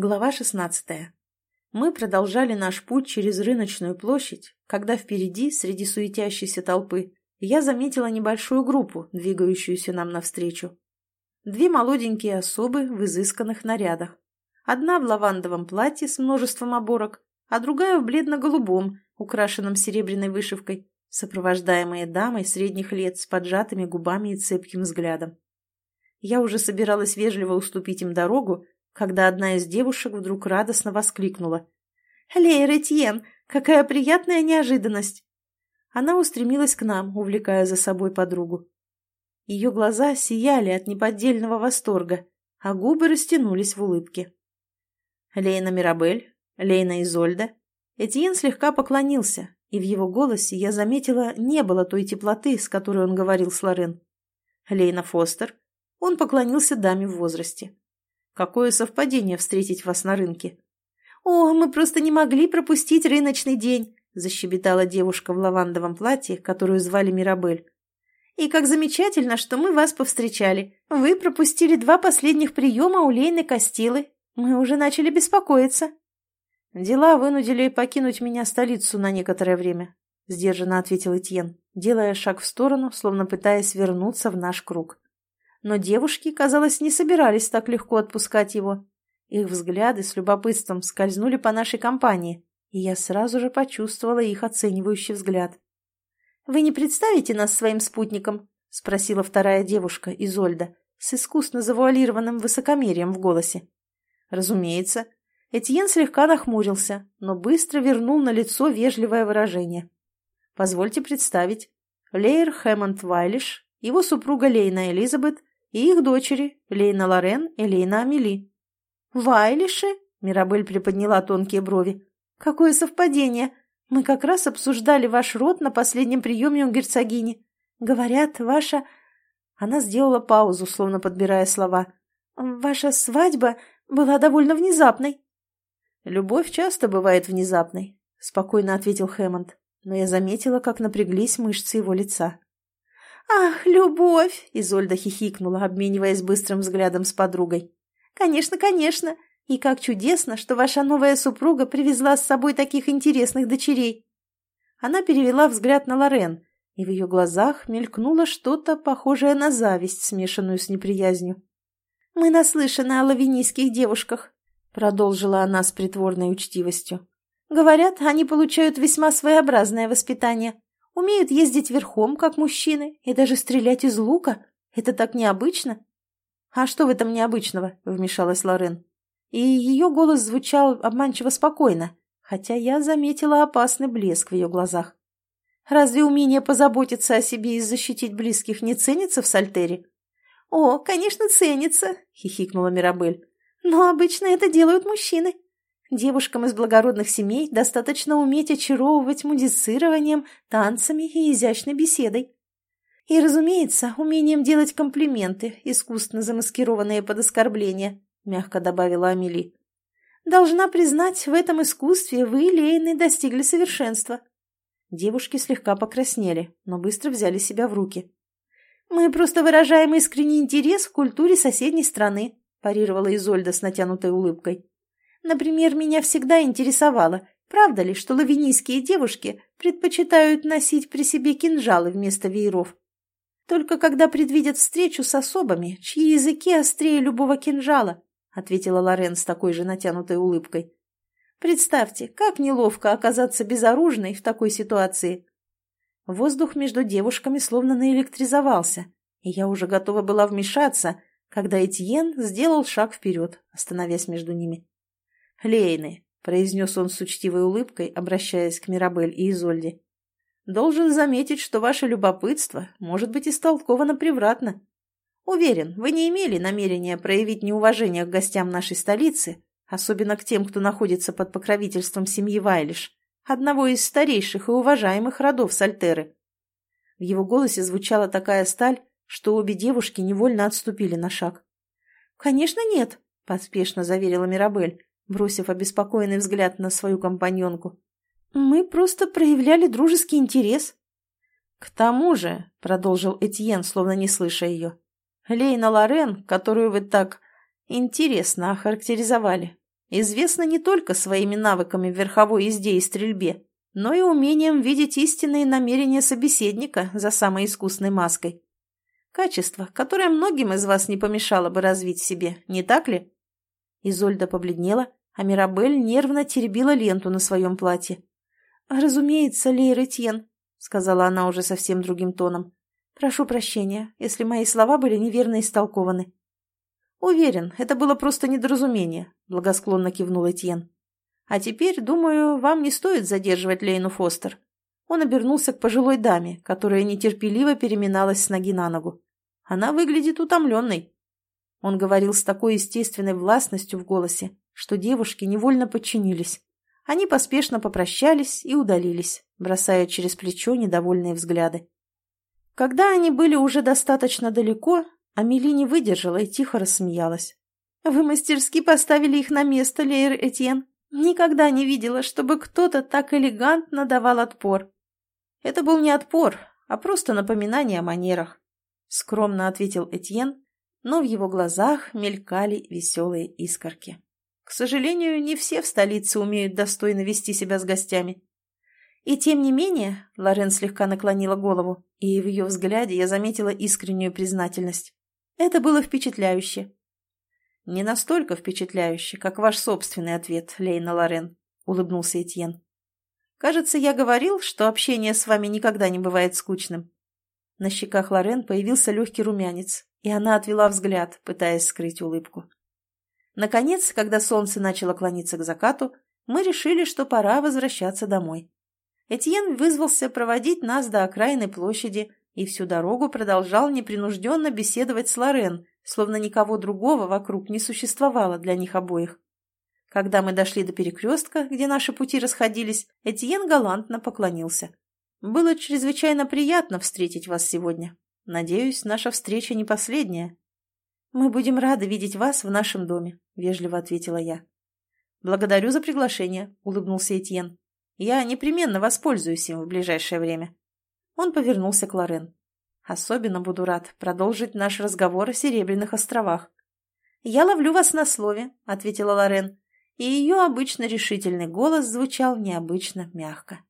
Глава 16. Мы продолжали наш путь через рыночную площадь, когда впереди, среди суетящейся толпы, я заметила небольшую группу, двигающуюся нам навстречу. Две молоденькие особы в изысканных нарядах. Одна в лавандовом платье с множеством оборок, а другая в бледно-голубом, украшенном серебряной вышивкой, сопровождаемые дамой средних лет с поджатыми губами и цепким взглядом. Я уже собиралась вежливо уступить им дорогу, когда одна из девушек вдруг радостно воскликнула. «Лейр Этьен, какая приятная неожиданность!» Она устремилась к нам, увлекая за собой подругу. Ее глаза сияли от неподдельного восторга, а губы растянулись в улыбке. Лейна Мирабель, Лейна Изольда. Этьен слегка поклонился, и в его голосе я заметила, не было той теплоты, с которой он говорил с Лорен. Лейна Фостер. Он поклонился даме в возрасте. Какое совпадение встретить вас на рынке. «О, мы просто не могли пропустить рыночный день», – защебетала девушка в лавандовом платье, которую звали Мирабель. «И как замечательно, что мы вас повстречали. Вы пропустили два последних приема у Лейны Костилы. Мы уже начали беспокоиться». «Дела вынудили покинуть меня столицу на некоторое время», – сдержанно ответил Этьен, делая шаг в сторону, словно пытаясь вернуться в наш круг но девушки, казалось, не собирались так легко отпускать его. Их взгляды с любопытством скользнули по нашей компании, и я сразу же почувствовала их оценивающий взгляд. «Вы не представите нас своим спутником?» — спросила вторая девушка, Изольда, с искусно завуалированным высокомерием в голосе. «Разумеется». Этьен слегка нахмурился, но быстро вернул на лицо вежливое выражение. «Позвольте представить. Лейер Хэммонд Вайлиш, его супруга Лейна Элизабет и их дочери Лейна Лорен и Лейна Амели. «Вайлиши?» — Мирабель приподняла тонкие брови. «Какое совпадение! Мы как раз обсуждали ваш род на последнем приеме у герцогини. Говорят, ваша...» Она сделала паузу, словно подбирая слова. «Ваша свадьба была довольно внезапной». «Любовь часто бывает внезапной», — спокойно ответил Хэммонд, но я заметила, как напряглись мышцы его лица. «Ах, любовь!» — Изольда хихикнула, обмениваясь быстрым взглядом с подругой. «Конечно, конечно! И как чудесно, что ваша новая супруга привезла с собой таких интересных дочерей!» Она перевела взгляд на Лорен, и в ее глазах мелькнуло что-то похожее на зависть, смешанную с неприязнью. «Мы наслышаны о лавинийских девушках», — продолжила она с притворной учтивостью. «Говорят, они получают весьма своеобразное воспитание. Умеют ездить верхом, как мужчины, и даже стрелять из лука. Это так необычно. «А что в этом необычного?» — вмешалась Лорен. И ее голос звучал обманчиво спокойно, хотя я заметила опасный блеск в ее глазах. «Разве умение позаботиться о себе и защитить близких не ценится в Сальтере?» «О, конечно, ценится!» — хихикнула Мирабель. «Но обычно это делают мужчины. Девушкам из благородных семей достаточно уметь очаровывать мудицированием, танцами и изящной беседой. И, разумеется, умением делать комплименты, искусственно замаскированные под оскорбления, мягко добавила Амели. Должна признать, в этом искусстве вы, Лейны, достигли совершенства. Девушки слегка покраснели, но быстро взяли себя в руки. «Мы просто выражаем искренний интерес к культуре соседней страны», парировала Изольда с натянутой улыбкой. Например, меня всегда интересовало, правда ли, что лавинийские девушки предпочитают носить при себе кинжалы вместо вееров. Только когда предвидят встречу с особами, чьи языки острее любого кинжала, ответила Лорен с такой же натянутой улыбкой. Представьте, как неловко оказаться безоружной в такой ситуации. Воздух между девушками словно наэлектризовался, и я уже готова была вмешаться, когда Этьен сделал шаг вперед, остановясь между ними. Лейны», — произнес он с учтивой улыбкой, обращаясь к Мирабель и Изольде. «Должен заметить, что ваше любопытство может быть истолковано превратно. Уверен, вы не имели намерения проявить неуважение к гостям нашей столицы, особенно к тем, кто находится под покровительством семьи Вайлиш, одного из старейших и уважаемых родов Сальтеры». В его голосе звучала такая сталь, что обе девушки невольно отступили на шаг. «Конечно нет», — поспешно заверила Мирабель бросив обеспокоенный взгляд на свою компаньонку. «Мы просто проявляли дружеский интерес». «К тому же», — продолжил Этьен, словно не слыша ее, — «Лейна Лорен, которую вы так интересно охарактеризовали, известна не только своими навыками верховой езде и стрельбе, но и умением видеть истинные намерения собеседника за самой искусной маской. Качество, которое многим из вас не помешало бы развить в себе, не так ли? Изольда побледнела, а Мирабель нервно теребила ленту на своем платье. «Разумеется, Лейр Этьен», — сказала она уже совсем другим тоном. «Прошу прощения, если мои слова были неверно истолкованы». «Уверен, это было просто недоразумение», — благосклонно кивнул Этьен. «А теперь, думаю, вам не стоит задерживать Лейну Фостер». Он обернулся к пожилой даме, которая нетерпеливо переминалась с ноги на ногу. «Она выглядит утомленной». Он говорил с такой естественной властностью в голосе, что девушки невольно подчинились. Они поспешно попрощались и удалились, бросая через плечо недовольные взгляды. Когда они были уже достаточно далеко, Амели не выдержала и тихо рассмеялась. «Вы мастерски поставили их на место, Лейр Этьен. Никогда не видела, чтобы кто-то так элегантно давал отпор». «Это был не отпор, а просто напоминание о манерах», — скромно ответил Этьен, но в его глазах мелькали веселые искорки. К сожалению, не все в столице умеют достойно вести себя с гостями. И тем не менее, Лорен слегка наклонила голову, и в ее взгляде я заметила искреннюю признательность. Это было впечатляюще. Не настолько впечатляюще, как ваш собственный ответ, Лейна Лорен, улыбнулся Этьен. Кажется, я говорил, что общение с вами никогда не бывает скучным. На щеках Лорен появился легкий румянец, и она отвела взгляд, пытаясь скрыть улыбку. Наконец, когда солнце начало клониться к закату, мы решили, что пора возвращаться домой. Этьен вызвался проводить нас до окраины площади и всю дорогу продолжал непринужденно беседовать с Лорен, словно никого другого вокруг не существовало для них обоих. Когда мы дошли до перекрестка, где наши пути расходились, Этьен галантно поклонился. «Было чрезвычайно приятно встретить вас сегодня. Надеюсь, наша встреча не последняя». «Мы будем рады видеть вас в нашем доме», — вежливо ответила я. «Благодарю за приглашение», — улыбнулся Этьен. «Я непременно воспользуюсь им в ближайшее время». Он повернулся к Лорен. «Особенно буду рад продолжить наш разговор о Серебряных островах». «Я ловлю вас на слове», — ответила Лорен, и ее обычно решительный голос звучал необычно мягко.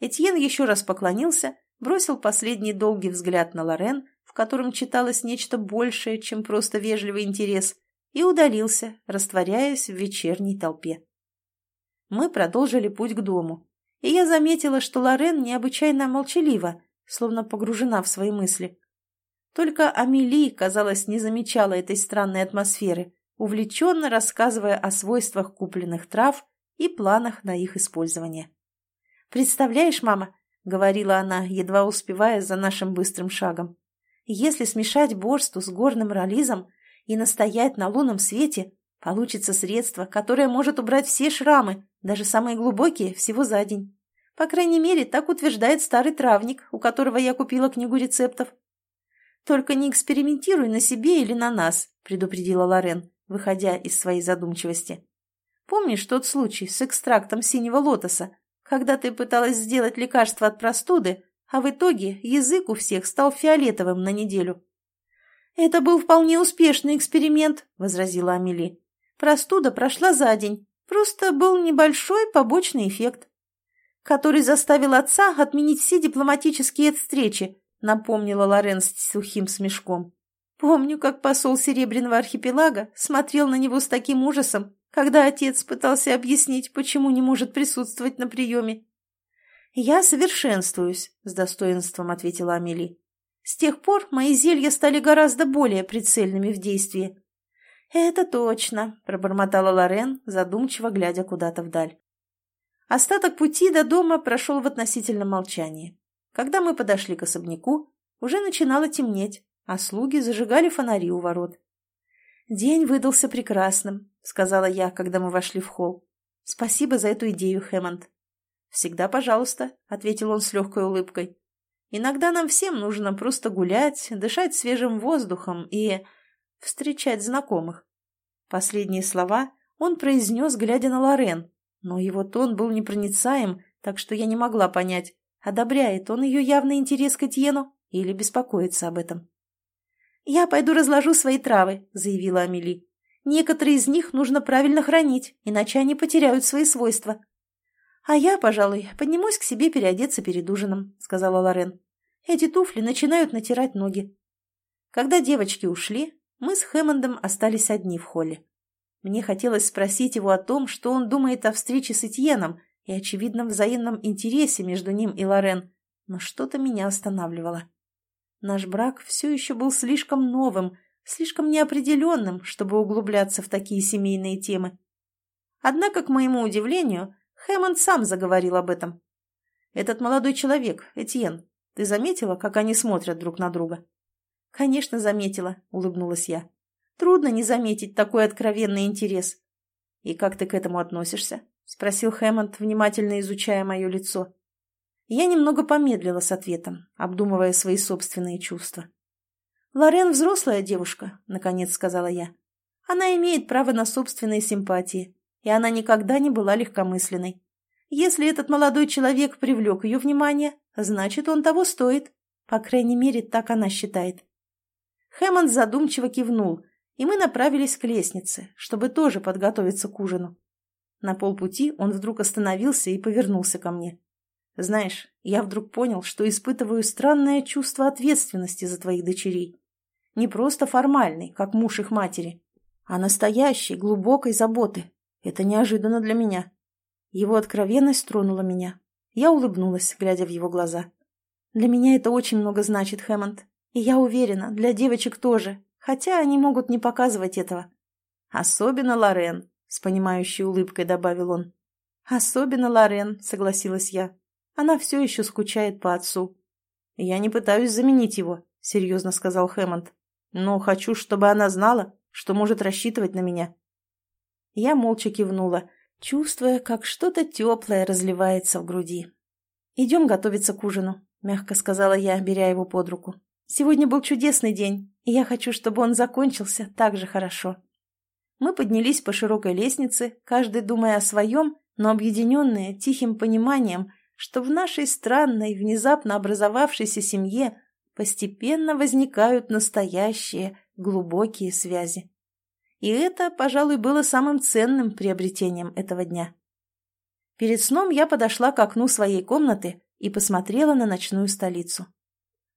Этьен еще раз поклонился, бросил последний долгий взгляд на Лорен в котором читалось нечто большее, чем просто вежливый интерес, и удалился, растворяясь в вечерней толпе. Мы продолжили путь к дому, и я заметила, что Лорен необычайно молчалива, словно погружена в свои мысли. Только Амели, казалось, не замечала этой странной атмосферы, увлеченно рассказывая о свойствах купленных трав и планах на их использование. «Представляешь, мама», — говорила она, едва успевая за нашим быстрым шагом, если смешать борсту с горным ролизом и настоять на лунном свете, получится средство, которое может убрать все шрамы, даже самые глубокие, всего за день. По крайней мере, так утверждает старый травник, у которого я купила книгу рецептов. «Только не экспериментируй на себе или на нас», — предупредила Лорен, выходя из своей задумчивости. «Помнишь тот случай с экстрактом синего лотоса, когда ты пыталась сделать лекарство от простуды, а в итоге язык у всех стал фиолетовым на неделю. «Это был вполне успешный эксперимент», — возразила Амели. «Простуда прошла за день, просто был небольшой побочный эффект, который заставил отца отменить все дипломатические встречи», — напомнила Лорен с сухим смешком. «Помню, как посол Серебряного архипелага смотрел на него с таким ужасом, когда отец пытался объяснить, почему не может присутствовать на приеме. «Я совершенствуюсь», — с достоинством ответила Амели. «С тех пор мои зелья стали гораздо более прицельными в действии». «Это точно», — пробормотала Лорен, задумчиво глядя куда-то вдаль. Остаток пути до дома прошел в относительном молчании. Когда мы подошли к особняку, уже начинало темнеть, а слуги зажигали фонари у ворот. «День выдался прекрасным», — сказала я, когда мы вошли в холл. «Спасибо за эту идею, Хэммонд. «Всегда пожалуйста», — ответил он с легкой улыбкой. «Иногда нам всем нужно просто гулять, дышать свежим воздухом и... встречать знакомых». Последние слова он произнес, глядя на Лорен, но его тон был непроницаем, так что я не могла понять, одобряет он ее явный интерес к Этьену или беспокоится об этом. «Я пойду разложу свои травы», — заявила Амели. Некоторые из них нужно правильно хранить, иначе они потеряют свои свойства. «А я, пожалуй, поднимусь к себе переодеться перед ужином», — сказала Лорен. «Эти туфли начинают натирать ноги». Когда девочки ушли, мы с Хэммондом остались одни в холле. Мне хотелось спросить его о том, что он думает о встрече с Этьеном и очевидном взаимном интересе между ним и Лорен, но что-то меня останавливало. Наш брак все еще был слишком новым, слишком неопределенным, чтобы углубляться в такие семейные темы. Однако, к моему удивлению, Хэммонд сам заговорил об этом. «Этот молодой человек, Этьен, ты заметила, как они смотрят друг на друга?» «Конечно, заметила», — улыбнулась я. «Трудно не заметить такой откровенный интерес». «И как ты к этому относишься?» — спросил Хэммонд, внимательно изучая мое лицо. Я немного помедлила с ответом, обдумывая свои собственные чувства. «Лорен взрослая девушка», — наконец сказала я. «Она имеет право на собственные симпатии, и она никогда не была легкомысленной. Если этот молодой человек привлек ее внимание, значит, он того стоит. По крайней мере, так она считает». Хэммонд задумчиво кивнул, и мы направились к лестнице, чтобы тоже подготовиться к ужину. На полпути он вдруг остановился и повернулся ко мне. «Знаешь, я вдруг понял, что испытываю странное чувство ответственности за твоих дочерей. Не просто формальной, как муж их матери, а настоящей, глубокой заботы. Это неожиданно для меня. Его откровенность тронула меня. Я улыбнулась, глядя в его глаза. Для меня это очень много значит, Хэммонд. И я уверена, для девочек тоже, хотя они могут не показывать этого. Особенно Лорен, с понимающей улыбкой добавил он. Особенно Лорен, согласилась я. Она все еще скучает по отцу. Я не пытаюсь заменить его, серьезно сказал Хэммонд но хочу, чтобы она знала, что может рассчитывать на меня. Я молча кивнула, чувствуя, как что-то теплое разливается в груди. «Идем готовиться к ужину», — мягко сказала я, беря его под руку. «Сегодня был чудесный день, и я хочу, чтобы он закончился так же хорошо». Мы поднялись по широкой лестнице, каждый думая о своем, но объединенные тихим пониманием, что в нашей странной, внезапно образовавшейся семье постепенно возникают настоящие, глубокие связи. И это, пожалуй, было самым ценным приобретением этого дня. Перед сном я подошла к окну своей комнаты и посмотрела на ночную столицу.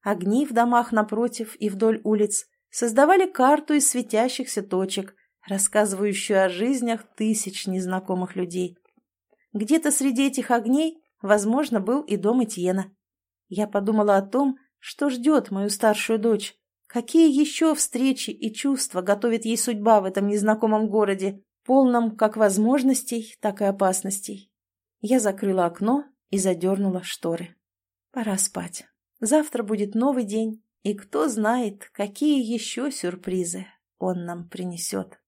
Огни в домах напротив и вдоль улиц создавали карту из светящихся точек, рассказывающую о жизнях тысяч незнакомых людей. Где-то среди этих огней, возможно, был и дом Этьена. Я подумала о том, что ждет мою старшую дочь? Какие еще встречи и чувства готовит ей судьба в этом незнакомом городе, полном как возможностей, так и опасностей? Я закрыла окно и задернула шторы. Пора спать. Завтра будет новый день, и кто знает, какие еще сюрпризы он нам принесет.